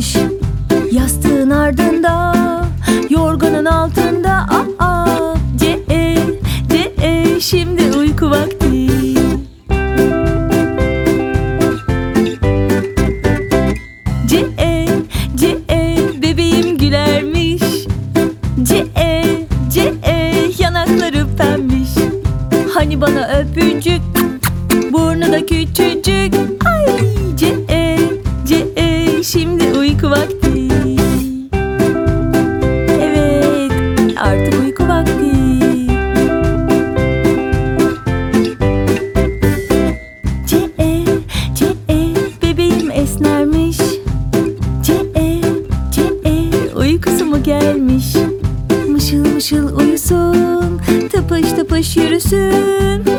saklanmış Yastığın ardında Yorganın altında. Aa, C E C E Şimdi uyku vakti. C E C E Bebeğim gülermiş. C E C E Yanakları pembiş. Hani bana öpücük Burnu da küçücük. Ay Şimdi uyku vakti. Evet artık uyku vakti. C E C E Bebeğim esnermiş. C E C E Uykusu mu gelmiş? Mışıl mışıl uyusun Tıpış tıpış yürüsün